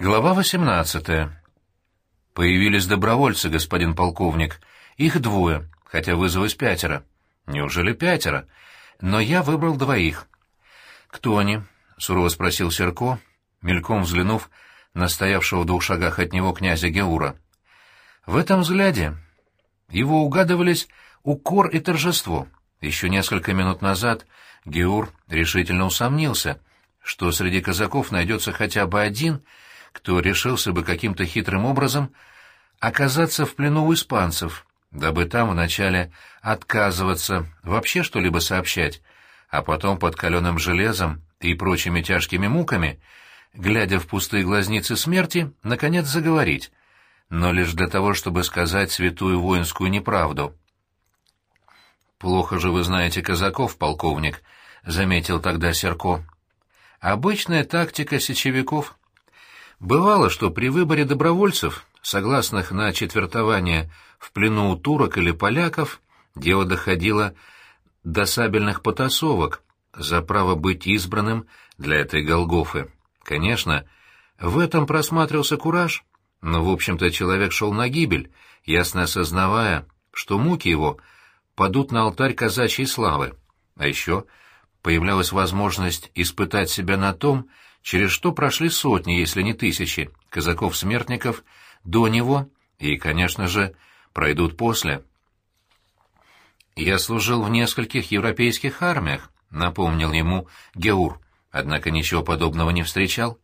Глава 18. Появились добровольцы, господин полковник. Их двое, хотя вызвалось пятеро. Неужели пятеро? Но я выбрал двоих. Кто они? сурово спросил Серко, мельком взглянув на стоявшего в двух шагах от него князя Геура. В этом взгляде его угадывались укор и торжество. Еще несколько минут назад Геур решительно усомнился, что среди казаков найдется хотя бы один — кто решился бы каким-то хитрым образом оказаться в плену у испанцев, дабы там вначале отказываться вообще что-либо сообщать, а потом под каленым железом и прочими тяжкими муками, глядя в пустые глазницы смерти, наконец заговорить, но лишь для того, чтобы сказать святую воинскую неправду. «Плохо же вы знаете казаков, полковник», — заметил тогда Серко. «Обычная тактика сечевиков». Бывало, что при выборе добровольцев, согласных на четвертование в плену у турок или поляков, дело доходило до сабельных потасовок за право быть избранным для этой Голгофы. Конечно, в этом просматривался кураж, но, в общем-то, человек шел на гибель, ясно осознавая, что муки его падут на алтарь казачьей славы. А еще появлялась возможность испытать себя на том, через что прошли сотни, если не тысячи, казаков-смертников до него и, конечно же, пройдут после. «Я служил в нескольких европейских армиях», — напомнил ему Геур, однако ничего подобного не встречал.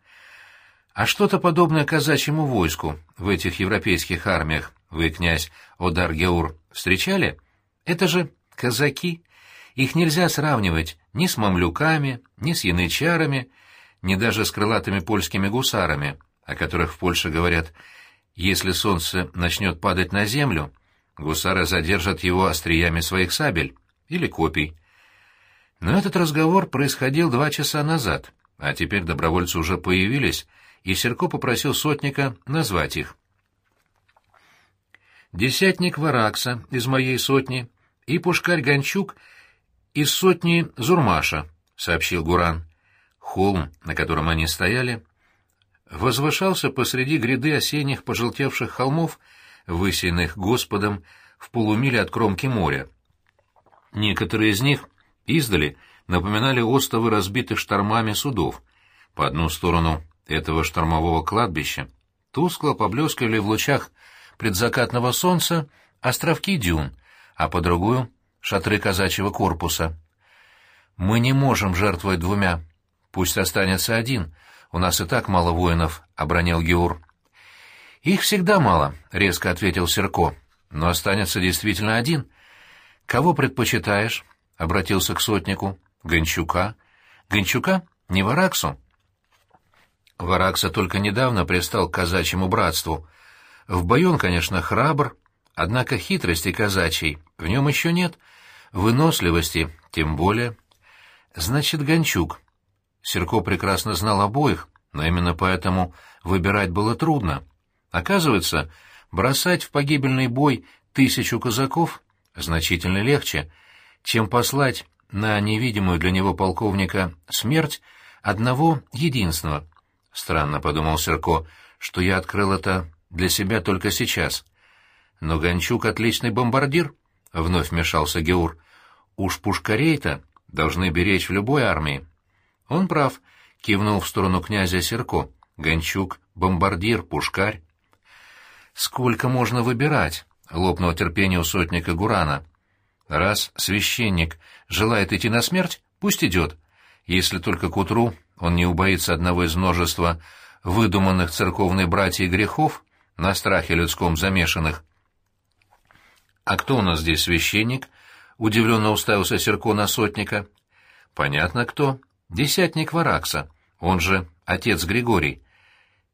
«А что-то подобное казачьему войску в этих европейских армиях вы, князь Одар Геур, встречали? Это же казаки. Их нельзя сравнивать ни с мамлюками, ни с янычарами, ни даже с крылатыми польскими гусарами, о которых в Польше говорят «если солнце начнет падать на землю, гусары задержат его остриями своих сабель или копий». Но этот разговор происходил два часа назад, а теперь добровольцы уже появились, и Серко попросил сотника назвать их. «Десятник Варакса из моей сотни и пушкарь Гончук из сотни Зурмаша», — сообщил Гуран. Холм, на котором они стояли, возвышался посреди гряды осенних пожелтевших холмов, высеянных Господом в полумиле от кромки моря. Некоторые из них издали напоминали остовы разбитых штормами судов. По одну сторону этого штормового кладбища тускло поблескивали в лучах предзакатного солнца островки дюн, а по другую — шатры казачьего корпуса. «Мы не можем жертвовать двумя», Пусть останется один. У нас и так мало воинов, — обронил Геур. Их всегда мало, — резко ответил Серко. Но останется действительно один. Кого предпочитаешь? — обратился к сотнику. Гончука. Гончука? Не Вараксу? Варакса только недавно пристал к казачьему братству. В бою он, конечно, храбр, однако хитрости казачьей в нем еще нет, выносливости тем более. Значит, Гончук. Серко прекрасно знал обоих, но именно поэтому выбирать было трудно. Оказывается, бросать в погибельный бой тысячу казаков значительно легче, чем послать на невидимую для него полковника смерть одного единственного. Странно, — подумал Серко, — что я открыл это для себя только сейчас. Но Гончук — отличный бомбардир, — вновь вмешался Геур. Уж пушкарей-то должны беречь в любой армии. Он прав, кивнул в сторону князя Серко. Гончук, бомбардир, пушкарь. Сколько можно выбирать? лопнуло терпение у сотника Гурана. Раз священник желает идти на смерть, пусть идет. Если только к утру он не убоится одного из множества выдуманных церковной братьей грехов, на страхе людском замешанных. «А кто у нас здесь священник?» — удивленно уставился Серко на сотника. «Понятно, кто. Десятник Варакса, он же отец Григорий.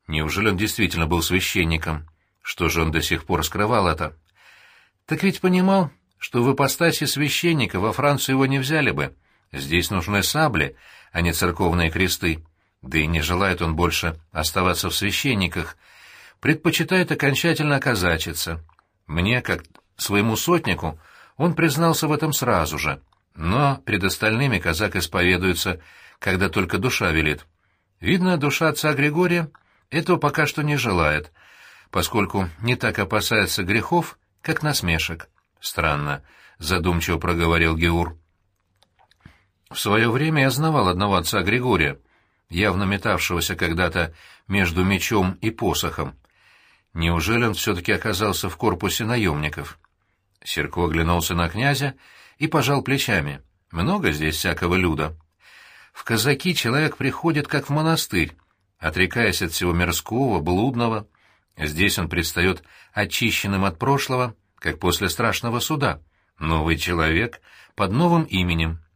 Неужели он действительно был священником? Что же он до сих пор скрывал это? Так ведь понимал, что в ипостаси священника во Францию его не взяли бы. Здесь нужны сабли, а не церковные кресты. Да и не желает он больше оставаться в священниках. Предпочитает окончательно оказачиться. Мне, как своему сотнику, он признался в этом сразу же. Но перед остальными казак исповедуется когда только душа велит. Видно, душа отца Григория этого пока что не желает, поскольку не так опасается грехов, как насмешек. Странно, задумчиво проговорил Геур. В свое время я знавал одного отца Григория, явно метавшегося когда-то между мечом и посохом. Неужели он все-таки оказался в корпусе наемников? Серко оглянулся на князя и пожал плечами. Много здесь всякого люда. В казаки человек приходит как в монастырь, отрекаясь от всего мирского, блудного. Здесь он предстает очищенным от прошлого, как после страшного суда. Новый человек под новым именем —